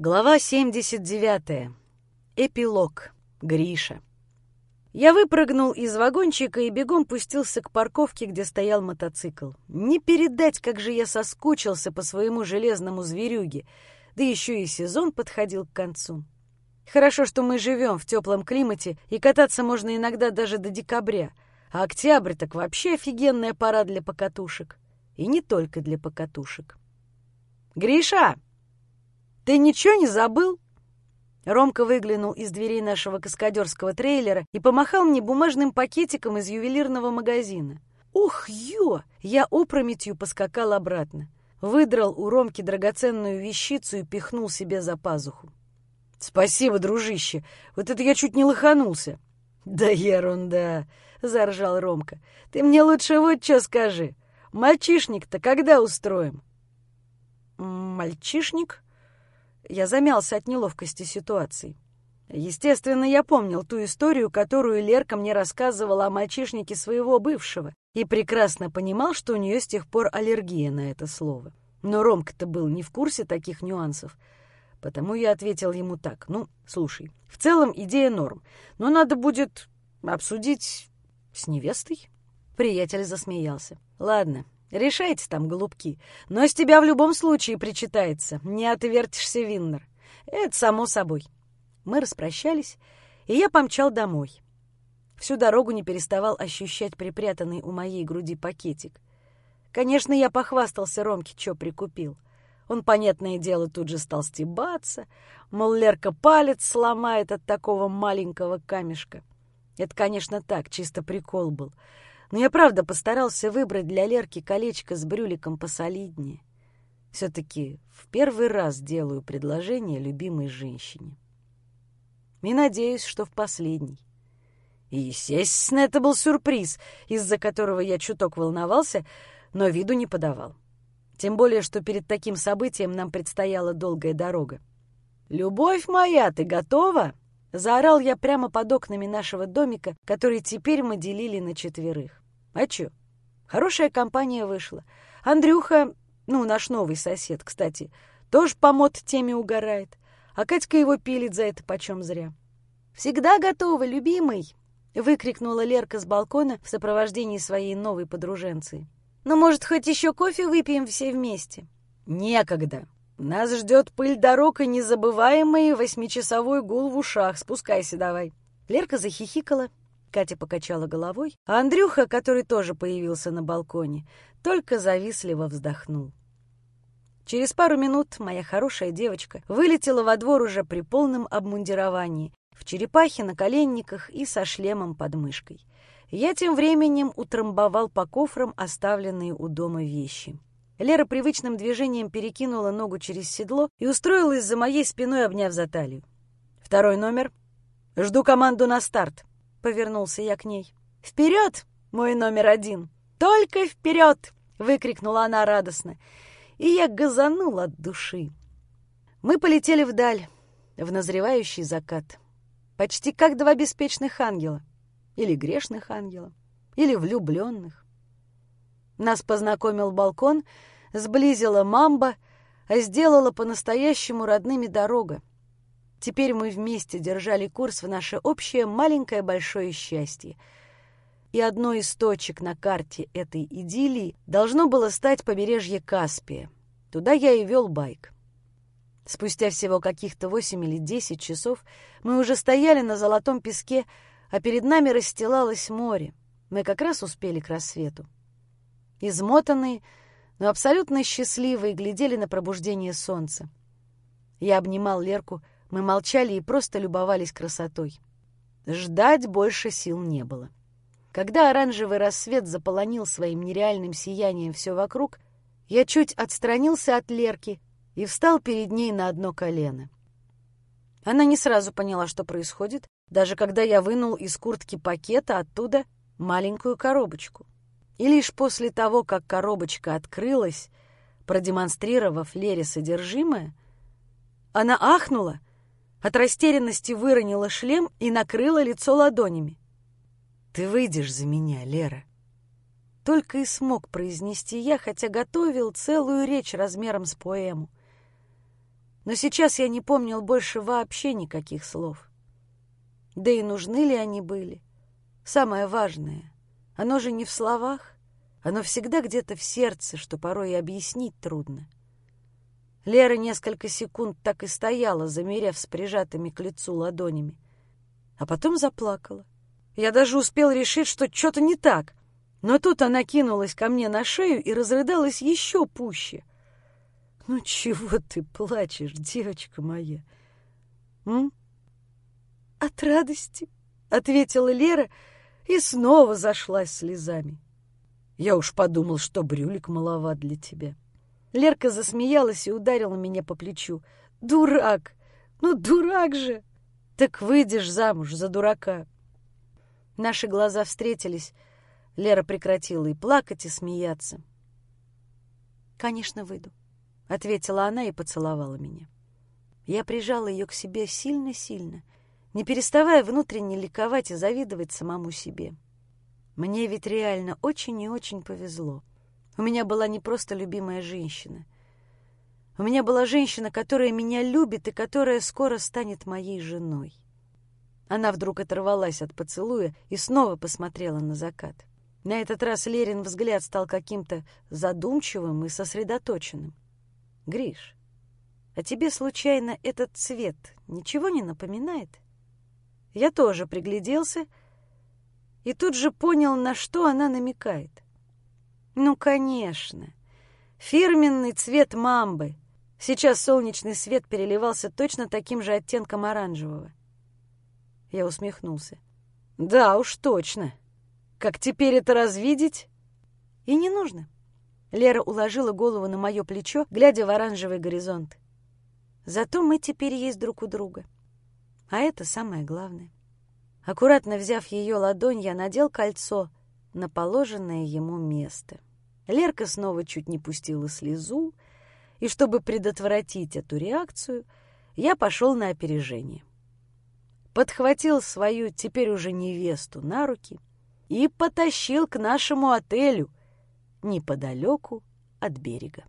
Глава 79. Эпилог. Гриша. Я выпрыгнул из вагончика и бегом пустился к парковке, где стоял мотоцикл. Не передать, как же я соскучился по своему железному зверюге, да еще и сезон подходил к концу. Хорошо, что мы живем в теплом климате, и кататься можно иногда даже до декабря, а октябрь так вообще офигенная пора для покатушек. И не только для покатушек. «Гриша!» «Ты ничего не забыл?» Ромка выглянул из дверей нашего каскадерского трейлера и помахал мне бумажным пакетиком из ювелирного магазина. «Ух, ё!» Я опрометью поскакал обратно. Выдрал у Ромки драгоценную вещицу и пихнул себе за пазуху. «Спасибо, дружище! Вот это я чуть не лоханулся!» «Да ерунда!» — заржал Ромка. «Ты мне лучше вот что скажи. Мальчишник-то когда устроим?» «Мальчишник?» Я замялся от неловкости ситуации. Естественно, я помнил ту историю, которую Лерка мне рассказывала о мальчишнике своего бывшего, и прекрасно понимал, что у нее с тех пор аллергия на это слово. Но Ромка-то был не в курсе таких нюансов, потому я ответил ему так. «Ну, слушай, в целом идея норм, но надо будет обсудить с невестой». Приятель засмеялся. «Ладно, Решайте там, голубки. Но с тебя в любом случае причитается. Не отвертишься, Виннер. Это само собой. Мы распрощались, и я помчал домой. Всю дорогу не переставал ощущать припрятанный у моей груди пакетик. Конечно, я похвастался Ромке, что прикупил. Он, понятное дело, тут же стал стебаться, мол, Лерка палец сломает от такого маленького камешка. Это, конечно, так, чисто прикол был — но я правда постарался выбрать для Лерки колечко с брюликом посолиднее. Все-таки в первый раз делаю предложение любимой женщине. И надеюсь, что в последний. И, естественно, это был сюрприз, из-за которого я чуток волновался, но виду не подавал. Тем более, что перед таким событием нам предстояла долгая дорога. «Любовь моя, ты готова?» Заорал я прямо под окнами нашего домика, который теперь мы делили на четверых. А чё? Хорошая компания вышла. Андрюха, ну, наш новый сосед, кстати, тоже по мод-теме угорает. А Катька его пилит за это почем зря. «Всегда готова, любимый!» — выкрикнула Лерка с балкона в сопровождении своей новой подруженцы. «Ну, может, хоть еще кофе выпьем все вместе?» «Некогда!» Нас ждет пыль дорог и незабываемый восьмичасовой гул в ушах. Спускайся давай. Лерка захихикала, Катя покачала головой, а Андрюха, который тоже появился на балконе, только завистливо вздохнул. Через пару минут моя хорошая девочка вылетела во двор уже при полном обмундировании, в черепахе на коленниках и со шлемом под мышкой. Я тем временем утрамбовал по кофрам оставленные у дома вещи. Лера привычным движением перекинула ногу через седло и устроилась за моей спиной, обняв за талию. «Второй номер. Жду команду на старт», — повернулся я к ней. «Вперед, мой номер один! Только вперед!» — выкрикнула она радостно. И я газанул от души. Мы полетели вдаль, в назревающий закат. Почти как два беспечных ангела. Или грешных ангела. Или влюбленных. Нас познакомил балкон, сблизила мамба, а сделала по-настоящему родными дорога. Теперь мы вместе держали курс в наше общее маленькое большое счастье. И одной из точек на карте этой идиллии должно было стать побережье Каспия. Туда я и вел байк. Спустя всего каких-то восемь или десять часов мы уже стояли на золотом песке, а перед нами расстилалось море. Мы как раз успели к рассвету. Измотанные, но абсолютно счастливые глядели на пробуждение солнца. Я обнимал Лерку, мы молчали и просто любовались красотой. Ждать больше сил не было. Когда оранжевый рассвет заполонил своим нереальным сиянием все вокруг, я чуть отстранился от Лерки и встал перед ней на одно колено. Она не сразу поняла, что происходит, даже когда я вынул из куртки пакета оттуда маленькую коробочку. И лишь после того, как коробочка открылась, продемонстрировав Лере содержимое, она ахнула, от растерянности выронила шлем и накрыла лицо ладонями. «Ты выйдешь за меня, Лера!» Только и смог произнести я, хотя готовил целую речь размером с поэму. Но сейчас я не помнил больше вообще никаких слов. Да и нужны ли они были? Самое важное, оно же не в словах, оно всегда где-то в сердце, что порой и объяснить трудно. Лера несколько секунд так и стояла, замерев с прижатыми к лицу ладонями, а потом заплакала. Я даже успел решить, что что-то не так, но тут она кинулась ко мне на шею и разрыдалась еще пуще. «Ну чего ты плачешь, девочка моя?» «От радости», — ответила Лера и снова зашлась слезами. «Я уж подумал, что брюлик маловат для тебя». Лерка засмеялась и ударила меня по плечу. «Дурак! Ну, дурак же! Так выйдешь замуж за дурака!» Наши глаза встретились. Лера прекратила и плакать, и смеяться. «Конечно, выйду», — ответила она и поцеловала меня. Я прижала ее к себе сильно-сильно, не переставая внутренне ликовать и завидовать самому себе. Мне ведь реально очень и очень повезло. У меня была не просто любимая женщина. У меня была женщина, которая меня любит и которая скоро станет моей женой. Она вдруг оторвалась от поцелуя и снова посмотрела на закат. На этот раз Лерин взгляд стал каким-то задумчивым и сосредоточенным. «Гриш, а тебе, случайно, этот цвет ничего не напоминает?» Я тоже пригляделся и тут же понял, на что она намекает — ну, конечно. Фирменный цвет мамбы. Сейчас солнечный свет переливался точно таким же оттенком оранжевого. Я усмехнулся. Да уж точно. Как теперь это развидеть? И не нужно. Лера уложила голову на мое плечо, глядя в оранжевый горизонт. Зато мы теперь есть друг у друга. А это самое главное. Аккуратно взяв ее ладонь, я надел кольцо на положенное ему место. Лерка снова чуть не пустила слезу, и чтобы предотвратить эту реакцию, я пошел на опережение. Подхватил свою теперь уже невесту на руки и потащил к нашему отелю неподалеку от берега.